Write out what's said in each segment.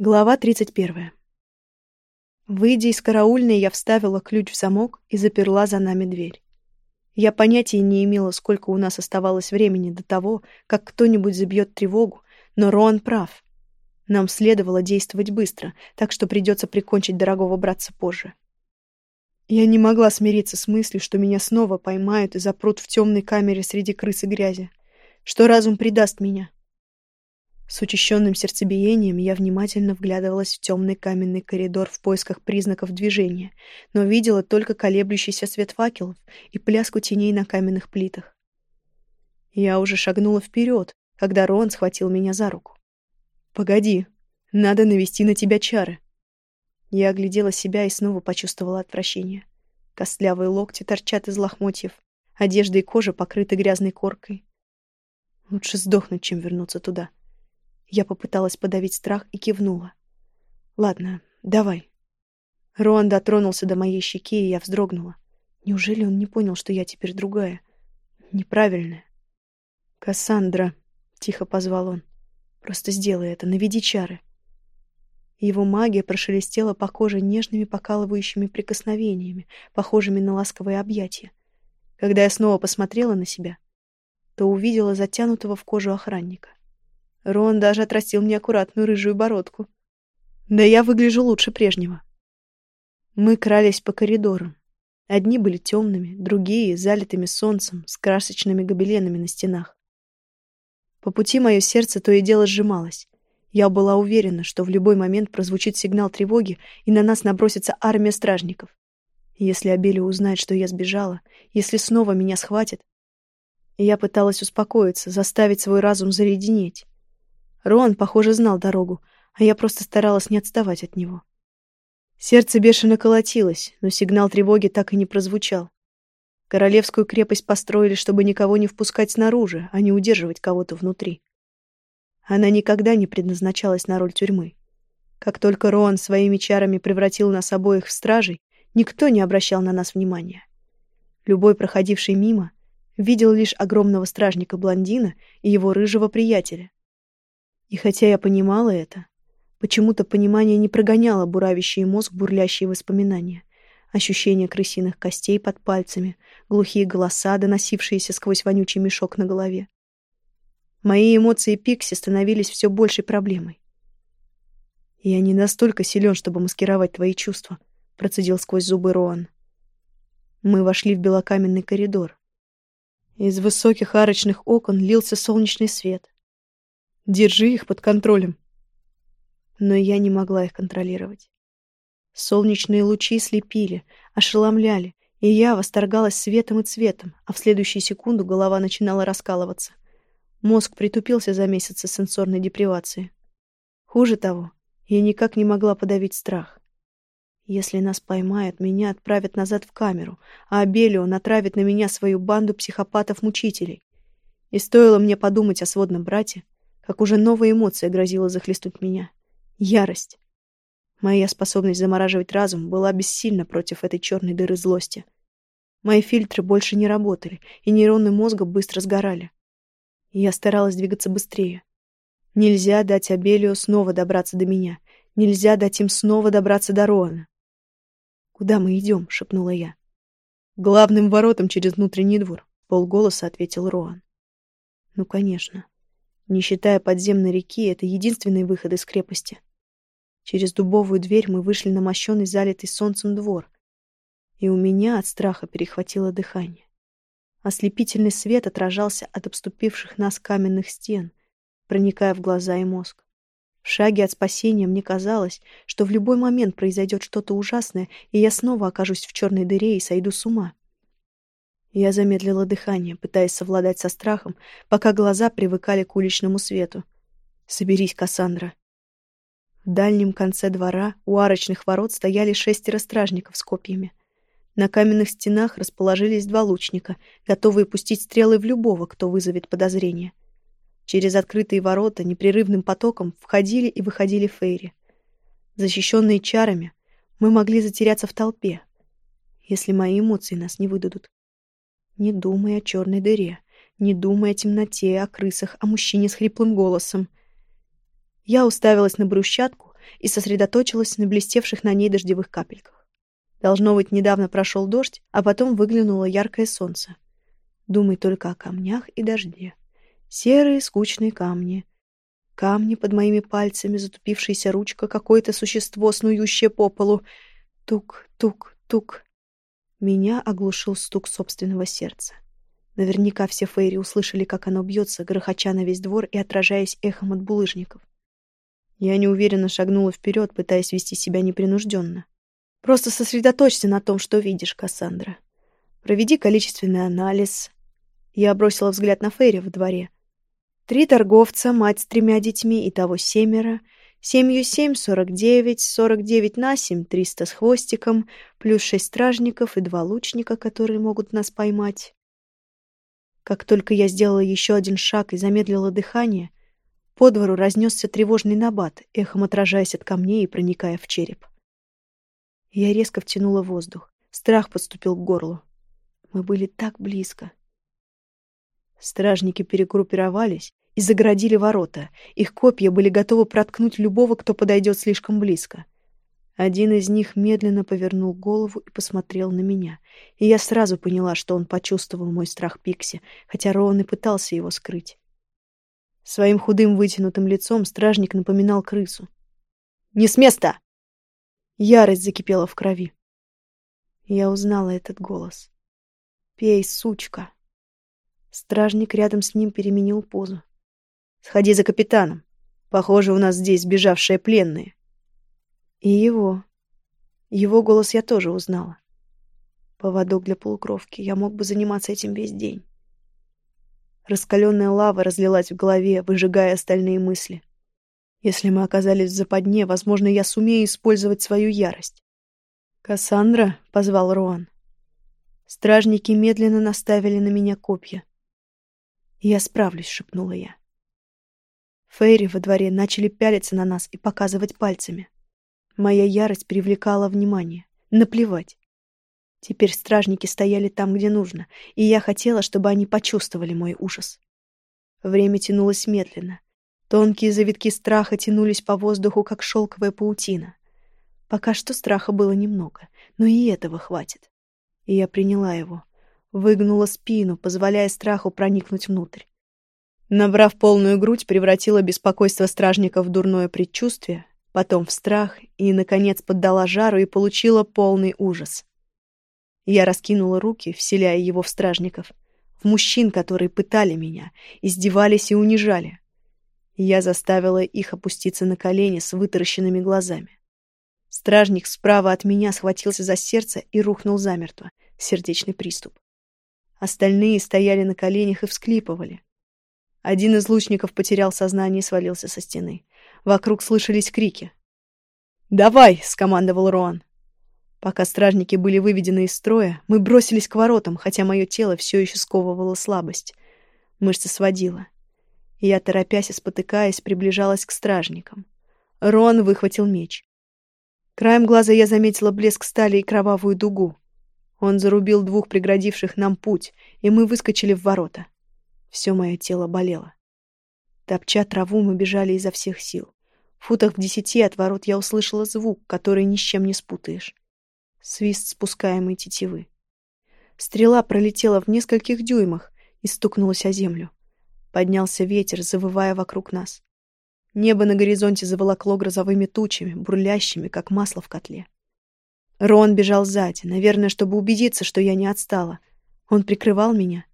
Глава 31. Выйдя из караульной, я вставила ключ в замок и заперла за нами дверь. Я понятия не имела, сколько у нас оставалось времени до того, как кто-нибудь забьет тревогу, но Роан прав. Нам следовало действовать быстро, так что придется прикончить дорогого братца позже. Я не могла смириться с мыслью, что меня снова поймают и запрут в темной камере среди крыс и грязи, что разум предаст меня. С учащенным сердцебиением я внимательно вглядывалась в темный каменный коридор в поисках признаков движения, но видела только колеблющийся свет факелов и пляску теней на каменных плитах. Я уже шагнула вперед, когда Рон схватил меня за руку. «Погоди, надо навести на тебя чары». Я оглядела себя и снова почувствовала отвращение. Костлявые локти торчат из лохмотьев, одежда и кожа покрыты грязной коркой. Лучше сдохнуть, чем вернуться туда. Я попыталась подавить страх и кивнула. «Ладно, давай». Роан дотронулся до моей щеки, и я вздрогнула. Неужели он не понял, что я теперь другая? Неправильная. «Кассандра», — тихо позвал он, — «просто сделай это, наведи чары». Его магия прошелестела по коже нежными покалывающими прикосновениями, похожими на ласковые объятия. Когда я снова посмотрела на себя, то увидела затянутого в кожу охранника. Рон даже отрастил мне аккуратную рыжую бородку. Да я выгляжу лучше прежнего. Мы крались по коридорам. Одни были темными, другие — залитыми солнцем, с красочными гобеленами на стенах. По пути мое сердце то и дело сжималось. Я была уверена, что в любой момент прозвучит сигнал тревоги, и на нас набросится армия стражников. Если Абелия узнает, что я сбежала, если снова меня схватит... Я пыталась успокоиться, заставить свой разум заледенеть. Рон, похоже, знал дорогу, а я просто старалась не отставать от него. Сердце бешено колотилось, но сигнал тревоги так и не прозвучал. Королевскую крепость построили, чтобы никого не впускать снаружи, а не удерживать кого-то внутри. Она никогда не предназначалась на роль тюрьмы. Как только Роан своими чарами превратил нас обоих в стражей, никто не обращал на нас внимания. Любой, проходивший мимо, видел лишь огромного стражника-блондина и его рыжего приятеля. И хотя я понимала это, почему-то понимание не прогоняло буравящий мозг бурлящие воспоминания. Ощущение крысиных костей под пальцами, глухие голоса, доносившиеся сквозь вонючий мешок на голове. Мои эмоции Пикси становились все большей проблемой. «Я не настолько силен, чтобы маскировать твои чувства», — процедил сквозь зубы Роан. Мы вошли в белокаменный коридор. Из высоких арочных окон лился солнечный свет. Держи их под контролем. Но я не могла их контролировать. Солнечные лучи слепили, ошеломляли, и я восторгалась светом и цветом, а в следующую секунду голова начинала раскалываться. Мозг притупился за месяцы сенсорной депривации. Хуже того, я никак не могла подавить страх. Если нас поймают, меня отправят назад в камеру, а Абелио натравит на меня свою банду психопатов-мучителей. И стоило мне подумать о сводном брате, как уже новая эмоция грозила захлестнуть меня. Ярость. Моя способность замораживать разум была бессильна против этой черной дыры злости. Мои фильтры больше не работали, и нейроны мозга быстро сгорали. я старалась двигаться быстрее. Нельзя дать Абелио снова добраться до меня. Нельзя дать им снова добраться до Роана. «Куда мы идем?» — шепнула я. «Главным воротом через внутренний двор», — полголоса ответил Роан. «Ну, конечно. Не считая подземной реки, это единственный выход из крепости. Через дубовую дверь мы вышли на мощенный, залитый солнцем двор. И у меня от страха перехватило дыхание. Ослепительный свет отражался от обступивших нас каменных стен, проникая в глаза и мозг. В шаге от спасения мне казалось, что в любой момент произойдет что-то ужасное, и я снова окажусь в черной дыре и сойду с ума. Я замедлила дыхание, пытаясь совладать со страхом, пока глаза привыкали к уличному свету. «Соберись, Кассандра». В дальнем конце двора у арочных ворот стояли шестеро стражников с копьями. На каменных стенах расположились два лучника, готовые пустить стрелы в любого, кто вызовет подозрение. Через открытые ворота непрерывным потоком входили и выходили фейри. Защищенные чарами, мы могли затеряться в толпе, если мои эмоции нас не выдадут. Не думай о черной дыре, не думай о темноте, о крысах, о мужчине с хриплым голосом. Я уставилась на брусчатку и сосредоточилась на блестевших на ней дождевых капельках. Должно быть, недавно прошел дождь, а потом выглянуло яркое солнце. Думай только о камнях и дожде. Серые скучные камни. Камни под моими пальцами, затупившаяся ручка, какое-то существо, снующее по полу. Тук, тук, тук. Меня оглушил стук собственного сердца. Наверняка все Фейри услышали, как оно бьется, грохоча на весь двор и отражаясь эхом от булыжников. Я неуверенно шагнула вперед, пытаясь вести себя непринужденно. Просто сосредоточься на том, что видишь, Кассандра. Проведи количественный анализ. Я бросила взгляд на Фейри во дворе. Три торговца, мать с тремя детьми, и того семеро. Семью семь, сорок девять, сорок девять на семь, триста с хвостиком, плюс шесть стражников и два лучника, которые могут нас поймать. Как только я сделала еще один шаг и замедлила дыхание, по двору разнесся тревожный набат, эхом отражаясь от камней и проникая в череп. Я резко втянула воздух. Страх подступил к горлу. Мы были так близко. Стражники перегруппировались и загородили ворота. Их копья были готовы проткнуть любого, кто подойдет слишком близко. Один из них медленно повернул голову и посмотрел на меня. И я сразу поняла, что он почувствовал мой страх Пикси, хотя Роан и пытался его скрыть. Своим худым вытянутым лицом стражник напоминал крысу. «Не с места!» Ярость закипела в крови. Я узнала этот голос. «Пей, сучка!» Стражник рядом с ним переменил позу. «Сходи за капитаном. Похоже, у нас здесь сбежавшие пленные». И его. Его голос я тоже узнала. Поводок для полукровки. Я мог бы заниматься этим весь день. Раскаленная лава разлилась в голове, выжигая остальные мысли. Если мы оказались в западне, возможно, я сумею использовать свою ярость. «Кассандра?» — позвал Роан. Стражники медленно наставили на меня копья. «Я справлюсь», — шепнула я. Фейри во дворе начали пялиться на нас и показывать пальцами. Моя ярость привлекала внимание. Наплевать. Теперь стражники стояли там, где нужно, и я хотела, чтобы они почувствовали мой ужас. Время тянулось медленно. Тонкие завитки страха тянулись по воздуху, как шелковая паутина. Пока что страха было немного, но и этого хватит. И я приняла его. Выгнула спину, позволяя страху проникнуть внутрь. Набрав полную грудь, превратила беспокойство стражников в дурное предчувствие, потом в страх и, наконец, поддала жару и получила полный ужас. Я раскинула руки, вселяя его в стражников, в мужчин, которые пытали меня, издевались и унижали. Я заставила их опуститься на колени с вытаращенными глазами. Стражник справа от меня схватился за сердце и рухнул замертво. Сердечный приступ. Остальные стояли на коленях и всклипывали. Один из лучников потерял сознание и свалился со стены. Вокруг слышались крики. «Давай!» — скомандовал Роан. Пока стражники были выведены из строя, мы бросились к воротам, хотя мое тело все еще сковывало слабость. Мышцы сводила. Я, торопясь и спотыкаясь, приближалась к стражникам. Рон выхватил меч. Краем глаза я заметила блеск стали и кровавую дугу. Он зарубил двух преградивших нам путь, и мы выскочили в ворота. Все мое тело болело. Топча траву, мы бежали изо всех сил. В футах в десяти от ворот я услышала звук, который ни с чем не спутаешь. Свист спускаемой тетивы. Стрела пролетела в нескольких дюймах и стукнулась о землю. Поднялся ветер, завывая вокруг нас. Небо на горизонте заволокло грозовыми тучами, бурлящими, как масло в котле. Рон бежал сзади, наверное, чтобы убедиться, что я не отстала. Он прикрывал меня.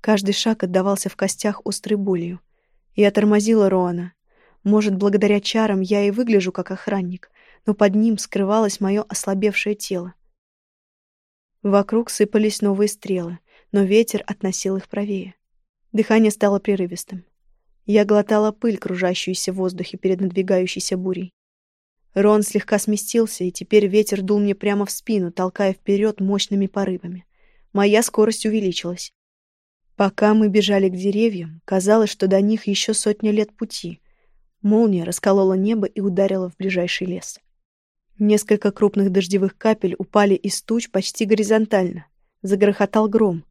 Каждый шаг отдавался в костях острой болью. Я тормозила Роана. Может, благодаря чарам я и выгляжу как охранник, но под ним скрывалось мое ослабевшее тело. Вокруг сыпались новые стрелы, но ветер относил их правее. Дыхание стало прерывистым. Я глотала пыль, кружащуюся в воздухе перед надвигающейся бурей. Рон слегка сместился, и теперь ветер дул мне прямо в спину, толкая вперед мощными порывами. Моя скорость увеличилась. Пока мы бежали к деревьям, казалось, что до них еще сотня лет пути. Молния расколола небо и ударила в ближайший лес. Несколько крупных дождевых капель упали из туч почти горизонтально. Загрохотал гром.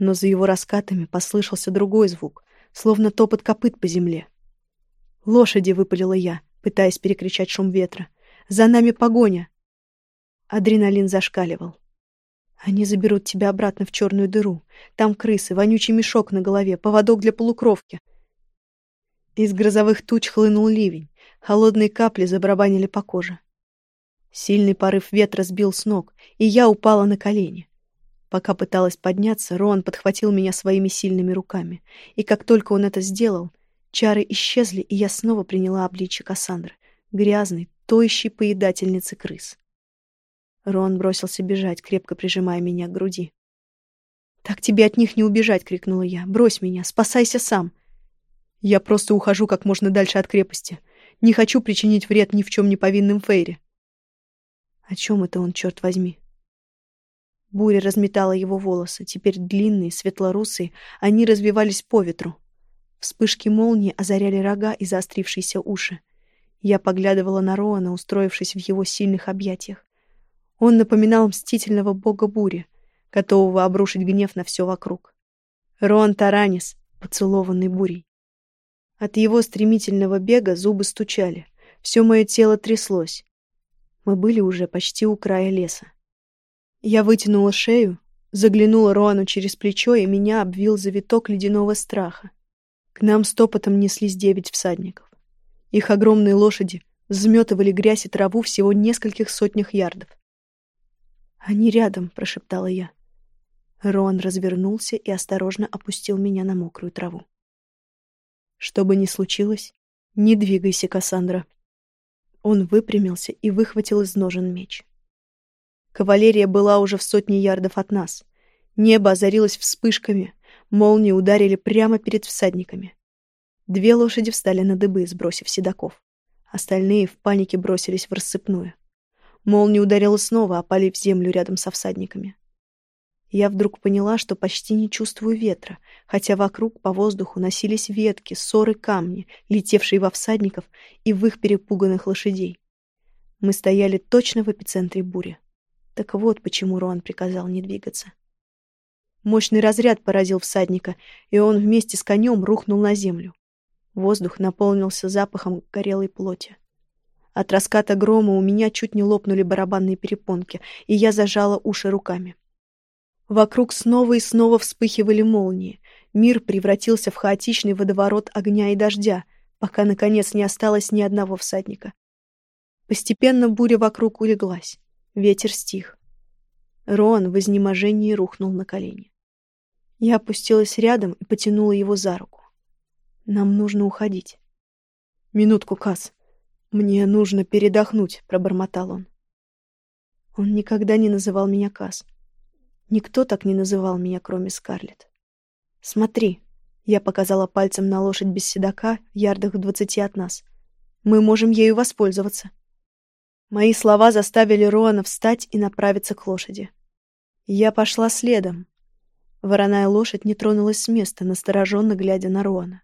Но за его раскатами послышался другой звук, словно топот копыт по земле. «Лошади!» — выпалила я. пытаясь перекричать шум ветра. «За нами погоня!» Адреналин зашкаливал. «Они заберут тебя обратно в черную дыру. Там крысы, вонючий мешок на голове, поводок для полукровки». Из грозовых туч хлынул ливень. Холодные капли забарабанили по коже. Сильный порыв ветра сбил с ног, и я упала на колени. Пока пыталась подняться, Роан подхватил меня своими сильными руками, и как только он это сделал, чары исчезли, и я снова приняла обличье Кассандры, грязной, тоющей поедательницы крыс. Рон бросился бежать, крепко прижимая меня к груди. «Так тебе от них не убежать!» — крикнула я. «Брось меня! Спасайся сам!» «Я просто ухожу как можно дальше от крепости. Не хочу причинить вред ни в чем не повинным Фейре». «О чем это он, черт возьми?» Буря разметала его волосы, теперь длинные, светлорусые, они развивались по ветру. Вспышки молнии озаряли рога и заострившиеся уши. Я поглядывала на Роана, устроившись в его сильных объятиях. Он напоминал мстительного бога бури, готового обрушить гнев на все вокруг. Роан Таранис, поцелованный бурей. От его стремительного бега зубы стучали, все мое тело тряслось. Мы были уже почти у края леса. Я вытянула шею, заглянула Роану через плечо, и меня обвил завиток ледяного страха. К нам стопотом неслись девять всадников. Их огромные лошади взметывали грязь и траву всего нескольких сотнях ярдов. «Они рядом», — прошептала я. Роан развернулся и осторожно опустил меня на мокрую траву. «Что бы ни случилось, не двигайся, Кассандра». Он выпрямился и выхватил из ножен меч. Кавалерия была уже в сотне ярдов от нас. Небо озарилось вспышками, молнии ударили прямо перед всадниками. Две лошади встали на дыбы, сбросив седаков. Остальные в панике бросились в рассыпную. Молния ударила снова, опалив землю рядом со всадниками. Я вдруг поняла, что почти не чувствую ветра, хотя вокруг по воздуху носились ветки, ссоры камни, летевшие во всадников и в их перепуганных лошадей. Мы стояли точно в эпицентре бури. Так вот почему Роан приказал не двигаться. Мощный разряд поразил всадника, и он вместе с конем рухнул на землю. Воздух наполнился запахом горелой плоти. От раската грома у меня чуть не лопнули барабанные перепонки, и я зажала уши руками. Вокруг снова и снова вспыхивали молнии. Мир превратился в хаотичный водоворот огня и дождя, пока, наконец, не осталось ни одного всадника. Постепенно буря вокруг улеглась. Ветер стих. Роан в изнеможении рухнул на колени. Я опустилась рядом и потянула его за руку. «Нам нужно уходить». «Минутку, Касс. Мне нужно передохнуть», — пробормотал он. Он никогда не называл меня Касс. Никто так не называл меня, кроме Скарлетт. «Смотри», — я показала пальцем на лошадь без седока ярдах в двадцати от нас. «Мы можем ею воспользоваться». Мои слова заставили Роана встать и направиться к лошади. Я пошла следом. Вороная лошадь не тронулась с места, настороженно глядя на Роана.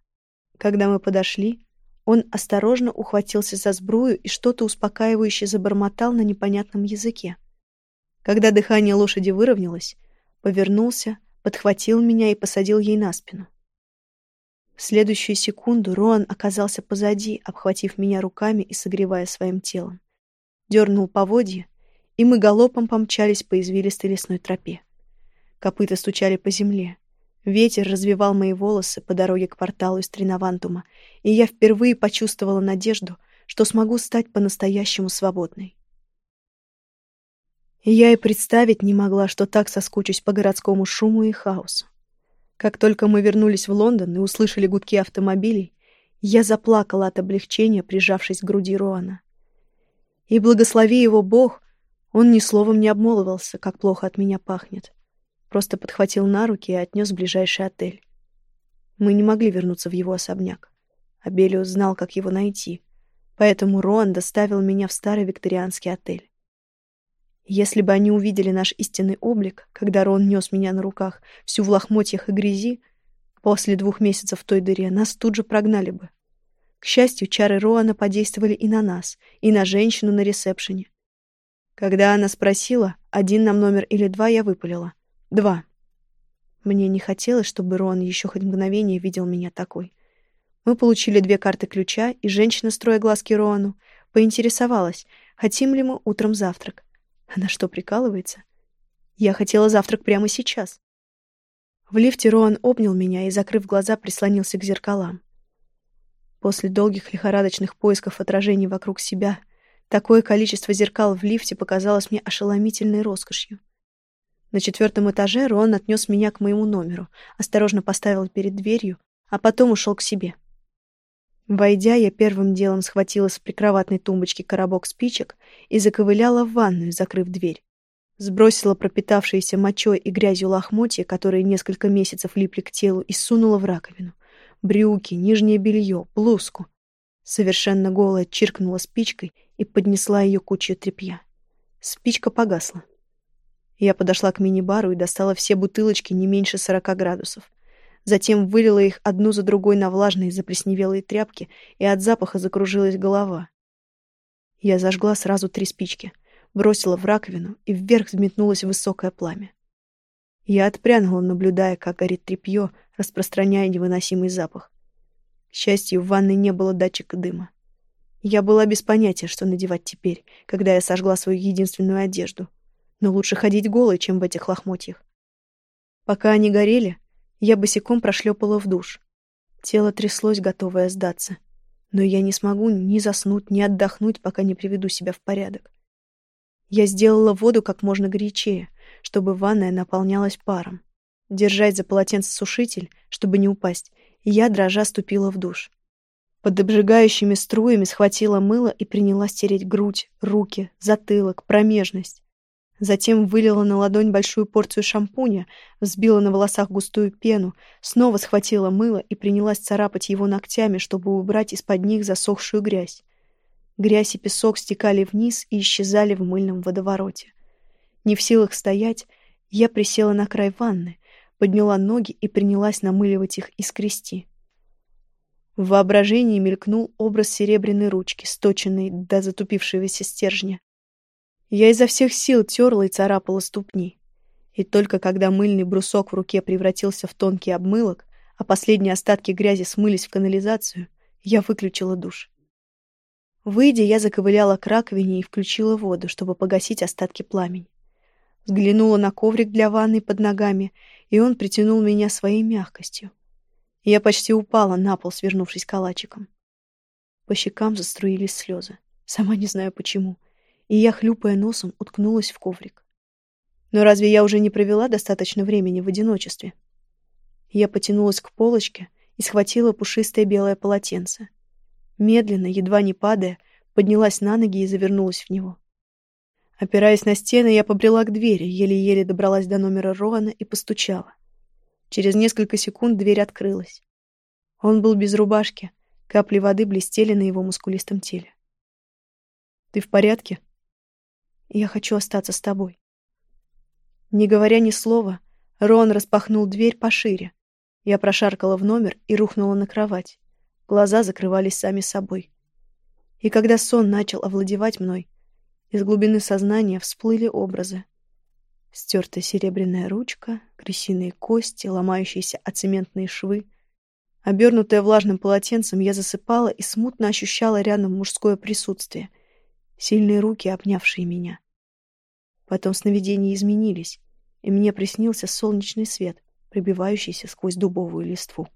Когда мы подошли, он осторожно ухватился за сбрую и что-то успокаивающе забормотал на непонятном языке. Когда дыхание лошади выровнялось, повернулся, подхватил меня и посадил ей на спину. В следующую секунду Роан оказался позади, обхватив меня руками и согревая своим телом дернул поводья, и мы галопом помчались по извилистой лесной тропе. Копыта стучали по земле. Ветер развивал мои волосы по дороге к порталу из Тринавантума, и я впервые почувствовала надежду, что смогу стать по-настоящему свободной. Я и представить не могла, что так соскучусь по городскому шуму и хаосу. Как только мы вернулись в Лондон и услышали гудки автомобилей, я заплакала от облегчения, прижавшись к груди Роана. И благослови его Бог, он ни словом не обмолвился, как плохо от меня пахнет. Просто подхватил на руки и отнес в ближайший отель. Мы не могли вернуться в его особняк. Абелиус знал, как его найти, поэтому Роан доставил меня в старый викторианский отель. Если бы они увидели наш истинный облик, когда Рон нес меня на руках, всю в лохмотьях и грязи, после двух месяцев в той дыре нас тут же прогнали бы. К счастью, чары Роана подействовали и на нас, и на женщину на ресепшене. Когда она спросила, один нам номер или два, я выпалила. Два. Мне не хотелось, чтобы Роан еще хоть мгновение видел меня такой. Мы получили две карты ключа, и женщина, строя глазки Роану, поинтересовалась, хотим ли мы утром завтрак. Она что, прикалывается? Я хотела завтрак прямо сейчас. В лифте Роан обнял меня и, закрыв глаза, прислонился к зеркалам. После долгих лихорадочных поисков отражений вокруг себя, такое количество зеркал в лифте показалось мне ошеломительной роскошью. На четвертом этаже Роан отнес меня к моему номеру, осторожно поставил перед дверью, а потом ушел к себе. Войдя, я первым делом схватила с прикроватной тумбочки коробок спичек и заковыляла в ванную, закрыв дверь. Сбросила пропитавшиеся мочой и грязью лохмотья, которые несколько месяцев липли к телу, и сунула в раковину. Брюки, нижнее белье, блузку. Совершенно голая чиркнула спичкой и поднесла ее кучу тряпья. Спичка погасла. Я подошла к мини-бару и достала все бутылочки не меньше сорока градусов. Затем вылила их одну за другой на влажные заплесневелые тряпки, и от запаха закружилась голова. Я зажгла сразу три спички — бросила в раковину, и вверх взметнулось высокое пламя. Я отпрянула, наблюдая, как горит тряпье, распространяя невыносимый запах. К счастью, в ванной не было датчика дыма. Я была без понятия, что надевать теперь, когда я сожгла свою единственную одежду. Но лучше ходить голой, чем в этих лохмотьях. Пока они горели, я босиком прошлепала в душ. Тело тряслось, готовое сдаться. Но я не смогу ни заснуть, ни отдохнуть, пока не приведу себя в порядок. Я сделала воду как можно горячее, чтобы ванная наполнялась паром. Держать за полотенцесушитель, чтобы не упасть, я, дрожа, ступила в душ. Под обжигающими струями схватила мыло и принялась тереть грудь, руки, затылок, промежность. Затем вылила на ладонь большую порцию шампуня, взбила на волосах густую пену, снова схватила мыло и принялась царапать его ногтями, чтобы убрать из-под них засохшую грязь. Грязь и песок стекали вниз и исчезали в мыльном водовороте. Не в силах стоять, я присела на край ванны, подняла ноги и принялась намыливать их и скрести. В воображении мелькнул образ серебряной ручки, сточенной до затупившегося стержня. Я изо всех сил терла и царапала ступни. И только когда мыльный брусок в руке превратился в тонкий обмылок, а последние остатки грязи смылись в канализацию, я выключила душ. Выйдя, я заковыляла к раковине и включила воду, чтобы погасить остатки пламени. Взглянула на коврик для ванны под ногами, и он притянул меня своей мягкостью. Я почти упала на пол, свернувшись калачиком. По щекам заструились слезы. Сама не знаю почему. И я, хлюпая носом, уткнулась в коврик. Но разве я уже не провела достаточно времени в одиночестве? Я потянулась к полочке и схватила пушистое белое полотенце. Медленно, едва не падая, поднялась на ноги и завернулась в него. Опираясь на стены, я побрела к двери, еле-еле добралась до номера Роана и постучала. Через несколько секунд дверь открылась. Он был без рубашки, капли воды блестели на его мускулистом теле. «Ты в порядке?» «Я хочу остаться с тобой». Не говоря ни слова, Рон распахнул дверь пошире. Я прошаркала в номер и рухнула на кровать. Глаза закрывались сами собой. И когда сон начал овладевать мной, из глубины сознания всплыли образы. Стертая серебряная ручка, крысиные кости, ломающиеся о цементные швы. Обернутая влажным полотенцем, я засыпала и смутно ощущала рядом мужское присутствие. Сильные руки, обнявшие меня. Потом сновидения изменились, и мне приснился солнечный свет, пробивающийся сквозь дубовую листву.